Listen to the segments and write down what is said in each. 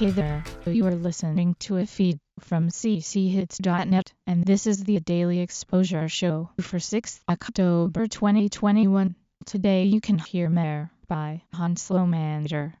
Hey there, you are listening to a feed from cchits.net, and this is the Daily Exposure Show for 6th October 2021. Today you can hear Mare by Hans Slomander.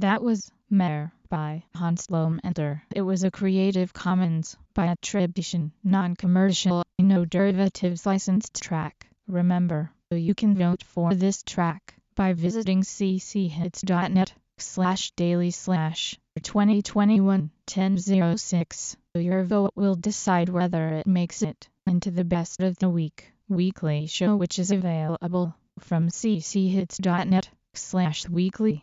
That was Mare by Hans Enter. It was a Creative Commons by attribution, non-commercial, no derivatives licensed track. Remember, you can vote for this track by visiting cchits.net slash daily slash 2021 1006. Your vote will decide whether it makes it into the best of the week weekly show which is available from cchits.net slash weekly.